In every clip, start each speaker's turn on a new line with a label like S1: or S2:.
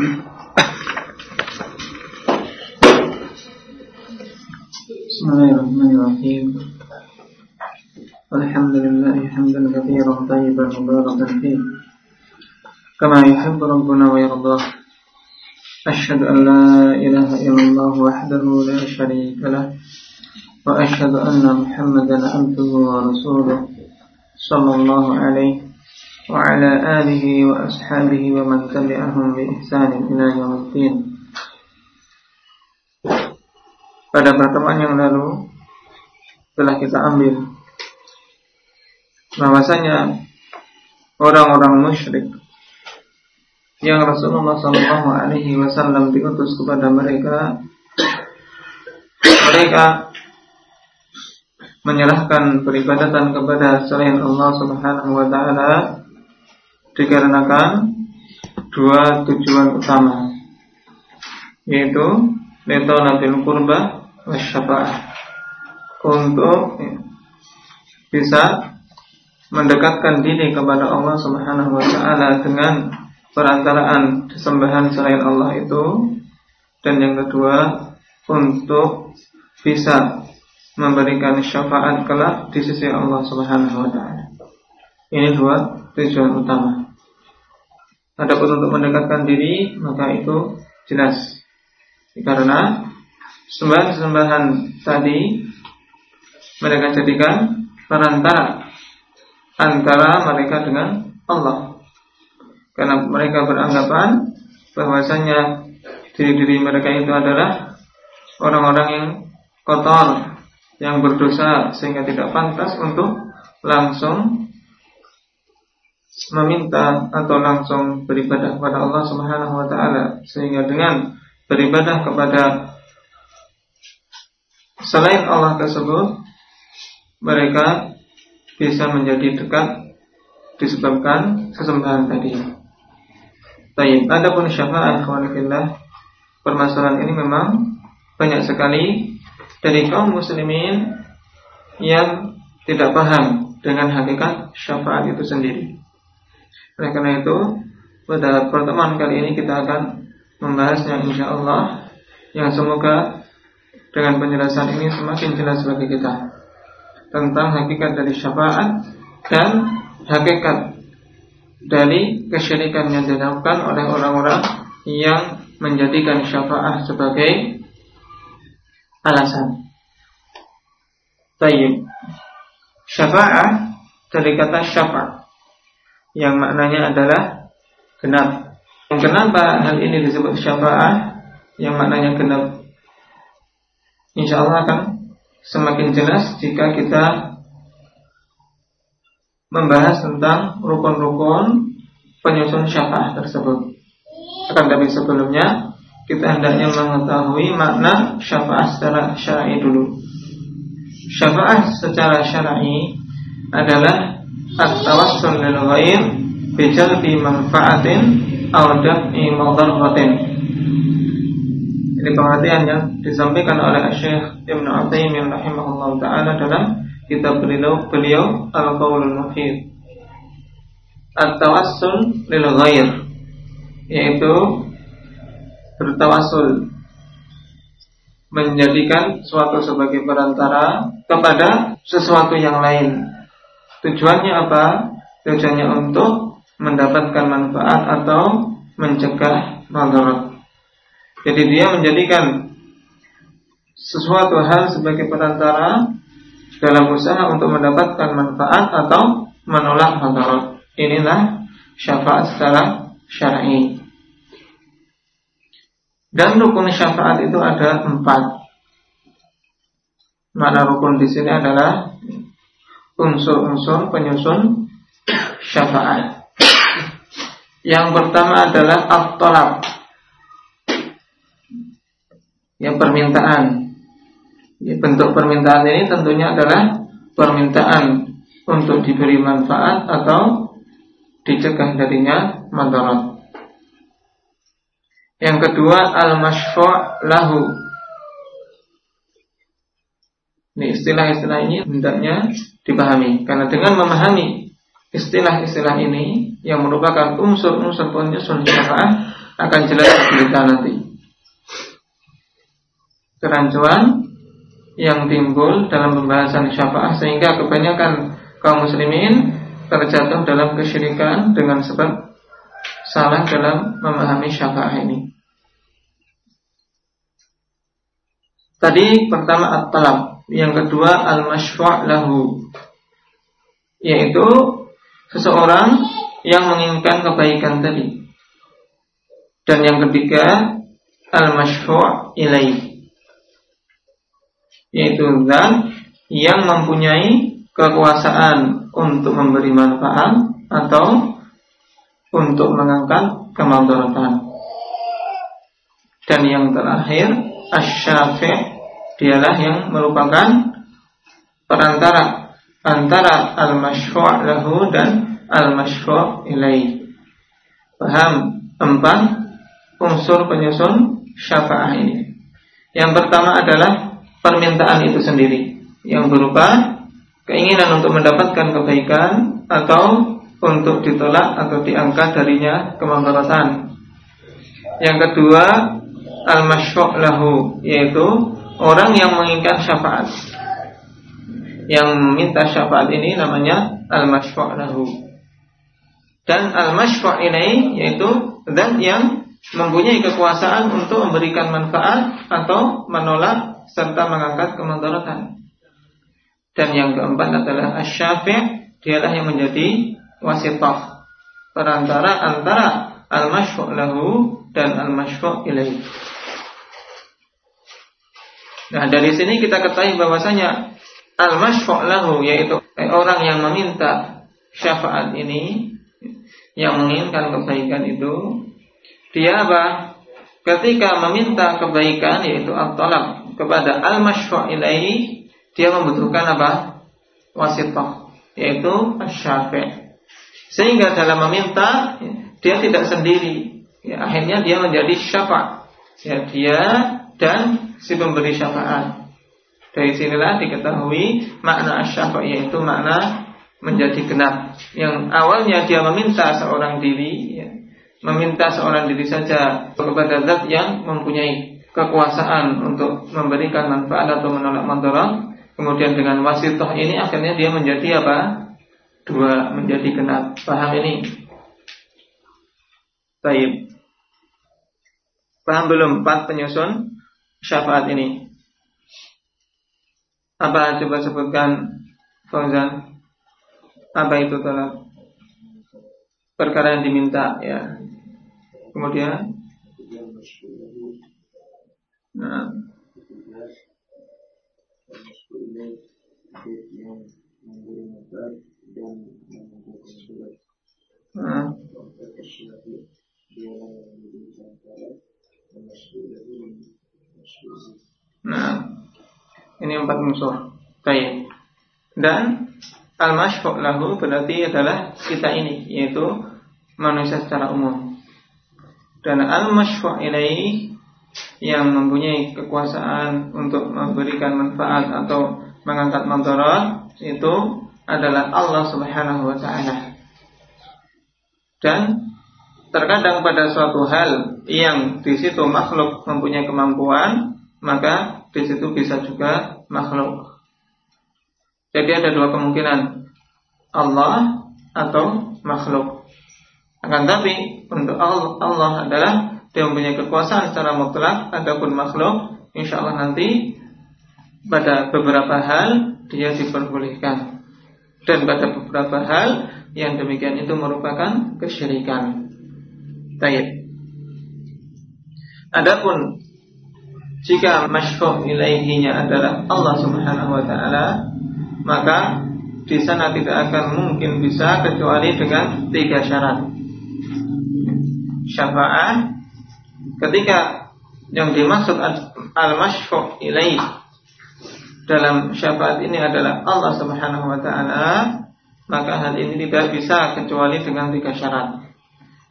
S1: بسم الله الرحمن الرحيم. الحمد لله حمدا كثيرا طيبا مباركا فيه. كما يحب ربنا ويرضاه. أشهد أن لا إله إلا الله وحده لا شريك له. وأشهد أن محمدا عبده ورسوله صلى الله عليه وعلى آله وأصحابه ومن تبعهم بإحسان إلى يوم الدين Pada pertemuan yang lalu telah kita ambil bahwasanya orang-orang musyrik yang Rasulullah Shallallahu Alaihi Wasallam diutus kepada mereka, mereka menyerahkan peribadatan kepada selain Allah Subhanahu Wa Taala dikarenakan dua tujuan utama, yaitu Nabil kurba wasyafaah untuk bisa mendekatkan diri kepada Allah Subhanahu wa taala dengan perantaraan sembahan selain Allah itu dan yang kedua untuk bisa memberikan syafaat kelak di sisi Allah Subhanahu wa taala. Ini dua tujuan utama. Adapun untuk mendekatkan diri maka itu jelas karena sembahan-sembahan tadi mereka jadikan perantara antara mereka dengan Allah. Karena mereka beranggapan bahwasanya diri-diri mereka itu adalah orang-orang yang kotor, yang berdosa sehingga tidak pantas untuk langsung meminta atau langsung beribadah kepada Allah Subhanahu wa taala sehingga dengan beribadah kepada Selain Allah tersebut Mereka bisa menjadi dekat Disebabkan sesembahan tadi. Baik, adapun syafaat Alhamdulillah Permasalahan ini memang Banyak sekali Dari kaum muslimin Yang tidak paham Dengan hakikat syafaat itu sendiri Oleh karena itu Pada pertemuan kali ini kita akan Membahasnya insya Allah Yang semoga dengan penjelasan ini semakin jelas bagi kita tentang hakikat dari syafaat dan hakikat dari kesyirikan yang dilakukan oleh orang-orang yang menjadikan syafaat sebagai alasan. Tayyib. Syafaat dari kata syafaat yang maknanya adalah genap. Kenapa hal ini disebut syafaat yang maknanya genap? insya Allah akan semakin jelas jika kita membahas tentang rukun-rukun penyusun syafaat tersebut. Akan tapi sebelumnya kita hendaknya mengetahui makna syafaat secara syar'i dulu. Syafaat secara syar'i adalah at-tawassul lil ghair bi jalbi manfaatin aw daf'i madaratin ini perhatian yang disampaikan oleh Syekh Ibn Utsaimin rahimahullah taala dalam kitab beliau beliau Al-Qaulul Mufid. At-tawassul lil ghair yaitu bertawassul menjadikan suatu sebagai perantara kepada sesuatu yang lain. Tujuannya apa? Tujuannya untuk mendapatkan manfaat atau mencegah madarat. Jadi dia menjadikan sesuatu hal sebagai perantara dalam usaha untuk mendapatkan manfaat atau menolak madarat. Inilah syafaat secara syar'i. Dan rukun syafaat itu ada empat. Mana rukun di sini adalah unsur-unsur penyusun syafaat. Yang pertama adalah at-talab ya permintaan. Bentuk permintaan ini tentunya adalah permintaan untuk diberi manfaat atau dicegah darinya madarat. Yang kedua al-masyfu' lahu. Ini istilah-istilah ini hendaknya dipahami karena dengan memahami istilah-istilah ini yang merupakan unsur-unsur penyusun syafaat akan jelas kita nanti. Kerancuan yang timbul dalam pembahasan syafaat sehingga kebanyakan kaum muslimin terjatuh dalam kesyirikan dengan sebab salah dalam memahami syafaat ini. Tadi pertama at-talab, yang kedua al-masyfa' lahu yaitu seseorang yang menginginkan kebaikan tadi. Dan yang ketiga al-masyfu' ilaih yaitu zat yang mempunyai kekuasaan untuk memberi manfaat atau untuk mengangkat kemadaratan. Dan yang terakhir, asy dialah yang merupakan perantara antara al-masyfu' lahu dan al-masyfu' ilaih. Paham empat unsur penyusun syafaat ini. Yang pertama adalah permintaan itu sendiri yang berupa keinginan untuk mendapatkan kebaikan atau untuk ditolak atau diangkat darinya kemadaratan. Yang kedua, al-masyru' lahu yaitu orang yang menginginkan syafaat. Yang meminta syafaat ini namanya al-masyru' lahu. Dan al-masyru' ini yaitu dan yang mempunyai kekuasaan untuk memberikan manfaat atau menolak serta mengangkat kemudaratan. Dan yang keempat adalah asy-syafi' dialah yang menjadi wasitah perantara antara al-masyfu' lahu dan al-masyfu' ilaih. Nah, dari sini kita ketahui bahwasanya al-masyfu' lahu yaitu orang yang meminta syafaat ini yang menginginkan kebaikan itu dia apa? Ketika meminta kebaikan yaitu al-talab kepada al-masyru' ilaihi dia membutuhkan apa? wasitah yaitu asy-syafi'. Sehingga dalam meminta dia tidak sendiri. Ya, akhirnya dia menjadi syafa'. Ya, dia dan si pemberi syafaat. Dari sinilah diketahui makna asy-syafa' yaitu makna menjadi genap. Yang awalnya dia meminta seorang diri, ya, meminta seorang diri saja kepada zat yang mempunyai kekuasaan untuk memberikan manfaat atau menolak mandarat kemudian dengan wasitoh ini akhirnya dia menjadi apa? Dua menjadi genap. Paham ini? Baik. Paham belum? Empat penyusun syafaat ini apa coba sebutkan Fauzan apa itu telah perkara yang diminta ya kemudian Nah. Nah, ini empat musuh. Baik. Dan al-masyfu' lahu berarti adalah kita ini, yaitu manusia secara umum. Dan al-masyfu' ilaih yang mempunyai kekuasaan untuk memberikan manfaat atau mengangkat madarat itu adalah Allah Subhanahu wa taala. Dan terkadang pada suatu hal yang di situ makhluk mempunyai kemampuan, maka di situ bisa juga makhluk. Jadi ada dua kemungkinan Allah atau makhluk. Akan tapi untuk Allah, Allah adalah dia mempunyai kekuasaan secara mutlak ataupun makhluk, insya Allah nanti pada beberapa hal dia diperbolehkan dan pada beberapa hal yang demikian itu merupakan kesyirikan. Tayyib. Adapun jika masyfuh ilaihinya adalah Allah Subhanahu wa taala, maka di sana tidak akan mungkin bisa kecuali dengan tiga syarat. Syafaat, ketika yang dimaksud al-masyfu' ilaih dalam syafaat ini adalah Allah Subhanahu wa taala, maka hal ini tidak bisa kecuali dengan tiga syarat.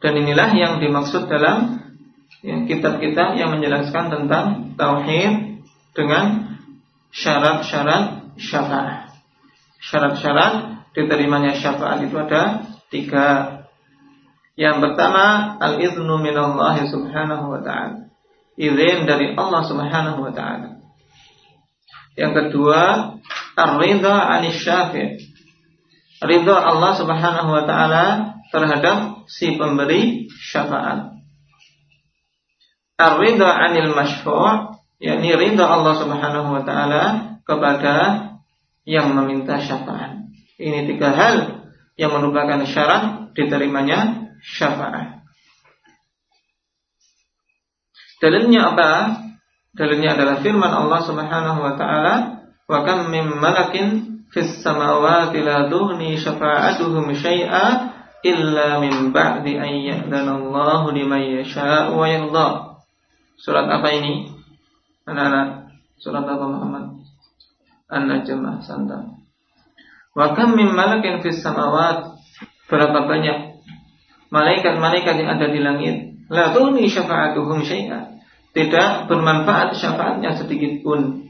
S1: Dan inilah yang dimaksud dalam ya, kitab-kitab yang menjelaskan tentang tauhid dengan syarat-syarat syafaat. Syarat-syarat diterimanya syafaat itu ada tiga Yang pertama, al-iznu minallah subhanahu wa ta'ala. Izin dari Allah subhanahu wa ta'ala. Yang kedua, ar-ridha 'anil Ridha Allah subhanahu wa ta'ala terhadap si pemberi syafaat. Ar-ridha 'anil masyfu' yakni ridha Allah Subhanahu wa taala kepada yang meminta syafaat. Ini tiga hal yang merupakan syarat diterimanya syafaat. Dalilnya apa? Dalilnya adalah firman Allah Subhanahu wa taala, "Wa kam min malakin fis samawati la tughni syafa'atuhum syai'a illa min ba'di an liman yasha'u wa yarda." Surat apa ini? Anak-anak, surat apa Muhammad? An-Najm Santa. Wa kam min malakin fis samawat berapa banyak malaikat-malaikat yang ada di langit la tuni syafa'atuhum syai'a tidak bermanfaat syafaatnya sedikit pun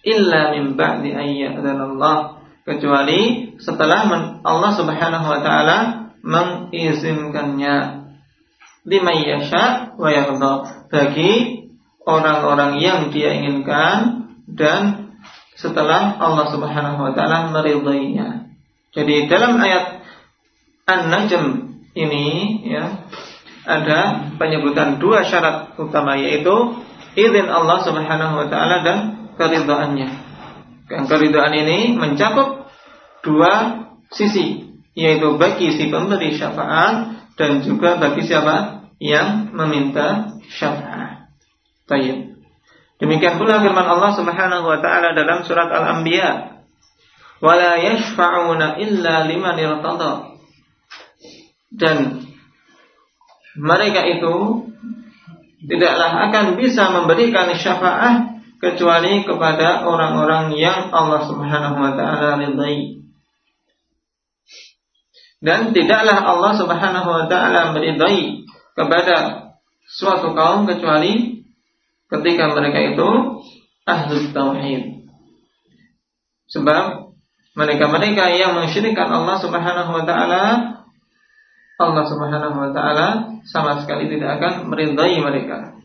S1: illa min ba'di dan Allah kecuali setelah Allah Subhanahu wa taala mengizinkannya lima yasha wa yarda bagi orang-orang yang dia inginkan dan setelah Allah Subhanahu wa taala meridainya. Jadi dalam ayat An-Najm ini ya ada penyebutan dua syarat utama yaitu izin Allah Subhanahu wa taala dan keridhaannya. Yang keridhaan ini mencakup dua sisi yaitu bagi si pemberi syafaat dan juga bagi siapa yang meminta syafaat. Baik. Demikian pula firman Allah Subhanahu wa taala dalam surat Al-Anbiya. Wala yashfa'una illa liman irtada. Dan mereka itu tidaklah akan bisa memberikan syafaat kecuali kepada orang-orang yang Allah Subhanahu wa taala ridai. Dan tidaklah Allah Subhanahu wa taala meridai kepada suatu kaum kecuali ketika mereka itu ahli tauhid. Sebab mereka-mereka yang mensyirikkan Allah Subhanahu wa taala Allah Subhanahu wa taala sama sekali tidak akan merindai mereka.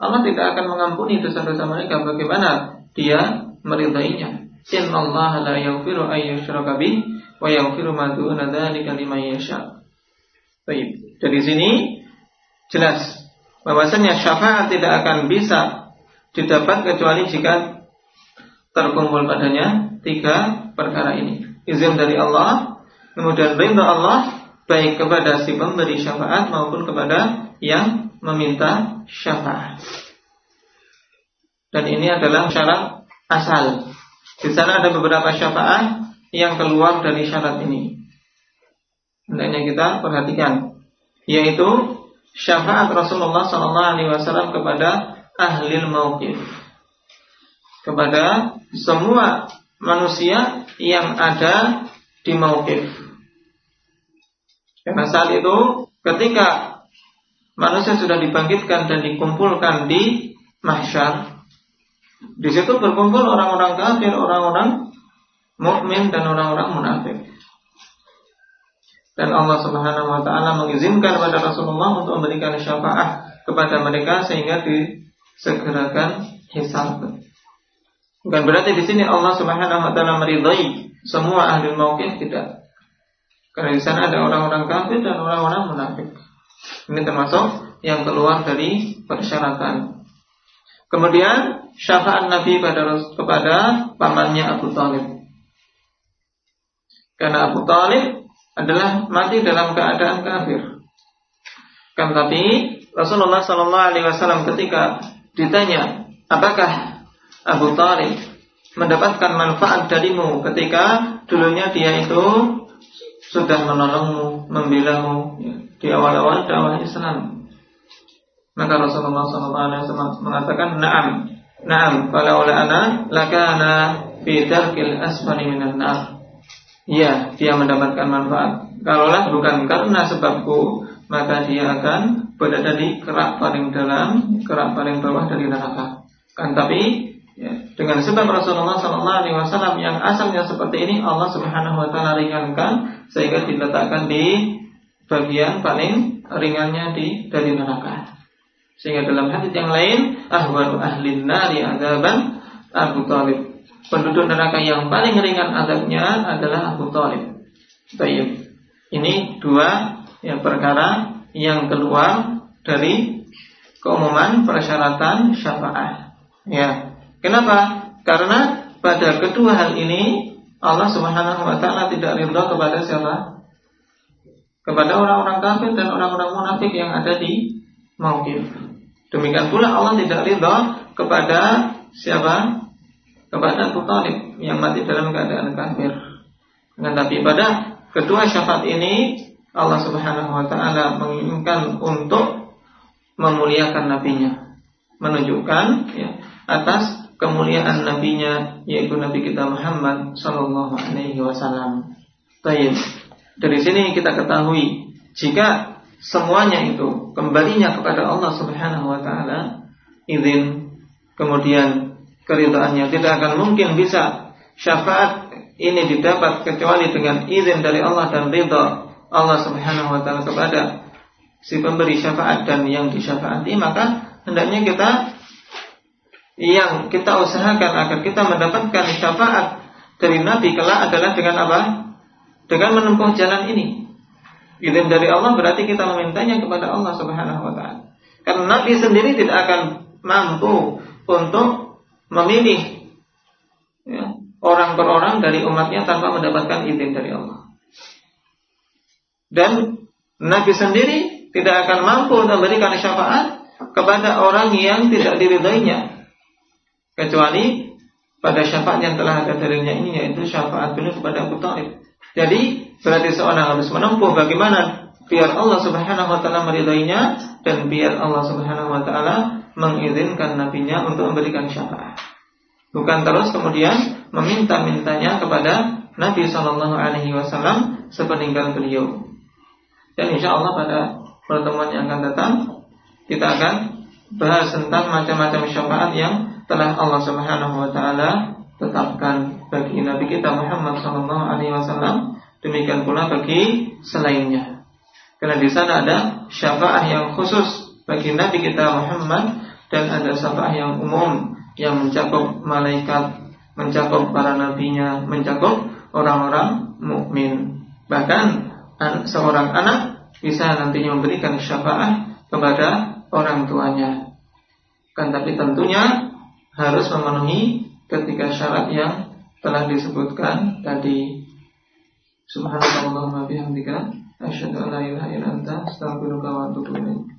S1: Allah tidak akan mengampuni dosa-dosa mereka bagaimana dia merindainya. Inna Allah la yaghfiru ay yushraka bih wa yaghfiru ma duna dzalika liman yasha. Baik. Dari sini jelas bahwasanya syafaat tidak akan bisa didapat kecuali jika terkumpul padanya tiga perkara ini. Izin dari Allah, kemudian ridha Allah baik kepada si pemberi syafaat maupun kepada yang meminta syafaat. Dan ini adalah syarat asal. Di sana ada beberapa syafaat yang keluar dari syarat ini. Hendaknya kita perhatikan, yaitu syafaat Rasulullah SAW kepada ahli mauqif, kepada semua manusia yang ada di mauqif karena saat itu ketika manusia sudah dibangkitkan dan dikumpulkan di mahsyar, di situ berkumpul orang-orang kafir, orang-orang mukmin dan orang-orang munafik. Dan Allah Subhanahu wa taala mengizinkan kepada Rasulullah untuk memberikan syafaat kepada mereka sehingga disegerakan hisab. Bukan berarti di sini Allah Subhanahu wa taala meridai semua ahli mauqif tidak. Karena di sana ada orang-orang kafir dan orang-orang munafik. Ini termasuk yang keluar dari persyaratan. Kemudian syafaat Nabi pada kepada pamannya Abu Talib. Karena Abu Talib adalah mati dalam keadaan kafir. Kan tapi Rasulullah Shallallahu Alaihi Wasallam ketika ditanya, apakah Abu Talib mendapatkan manfaat darimu ketika dulunya dia itu sudah menolongmu, membelamu ya, di awal-awal dakwah Islam. Maka Rasulullah SAW mengatakan, Naam, Naam, anak, lakana fi darkil asfali minan nar. Ya, dia mendapatkan manfaat. Kalaulah bukan karena sebabku, maka dia akan berada di kerak paling dalam, kerak paling bawah dari neraka. Kan tapi Ya, dengan sebab Rasulullah Sallallahu Alaihi Wasallam yang asalnya seperti ini Allah Subhanahu Wa Taala ringankan sehingga diletakkan di bagian paling ringannya di dari neraka. Sehingga dalam hadis yang lain, ahwaru ahlin nari adaban Abu Talib. Penduduk neraka yang paling ringan adabnya adalah Abu Talib. Baik. Ini dua ya, perkara yang keluar dari keumuman persyaratan syafaat. Ya. Kenapa? Karena pada kedua hal ini Allah Subhanahu wa taala tidak ridha kepada siapa? Kepada orang-orang kafir dan orang-orang munafik yang ada di mauqif. Demikian pula Allah tidak ridha kepada siapa? Kepada Abu Talib yang mati dalam keadaan kafir. Dengan tapi pada kedua syafaat ini Allah Subhanahu wa taala menginginkan untuk memuliakan nabinya, menunjukkan ya, atas kemuliaan nabinya yaitu Nabi kita Muhammad sallallahu alaihi wasallam. Baik. Dari sini kita ketahui jika semuanya itu kembalinya kepada Allah Subhanahu wa taala, izin kemudian keridaannya tidak akan mungkin bisa syafaat ini didapat kecuali dengan izin dari Allah dan ridha Allah Subhanahu wa taala kepada si pemberi syafaat dan yang disyafaati maka hendaknya kita yang kita usahakan agar kita mendapatkan syafaat dari Nabi kelak adalah dengan apa? Dengan menempuh jalan ini. Izin dari Allah berarti kita memintanya kepada Allah Subhanahu wa taala. Karena Nabi sendiri tidak akan mampu untuk memilih ya, orang per orang dari umatnya tanpa mendapatkan izin dari Allah. Dan Nabi sendiri tidak akan mampu memberikan syafaat kepada orang yang tidak diridainya kecuali pada syafaat yang telah ada darinya ini yaitu syafaat beliau kepada Abu Talib. Jadi berarti seorang harus menempuh bagaimana biar Allah Subhanahu wa taala meridainya dan biar Allah Subhanahu wa taala mengizinkan nabinya untuk memberikan syafaat. Bukan terus kemudian meminta-mintanya kepada Nabi Shallallahu Alaihi Wasallam sepeninggal beliau. Dan insya Allah pada pertemuan yang akan datang kita akan bahas tentang macam-macam syafaat yang telah Allah Subhanahu Wa Taala tetapkan bagi Nabi kita Muhammad Sallallahu Alaihi Wasallam demikian pula bagi selainnya karena di sana ada syafaat yang khusus bagi Nabi kita Muhammad dan ada syafaat yang umum yang mencakup malaikat mencakup para nabinya mencakup orang-orang mukmin bahkan seorang anak bisa nantinya memberikan syafaat kepada orang tuanya kan tapi tentunya harus memenuhi ketika syarat yang telah disebutkan tadi. Subhanallahumma bihamdika asyhadu an la ilaha illa anta astaghfiruka wa atubu ilaik.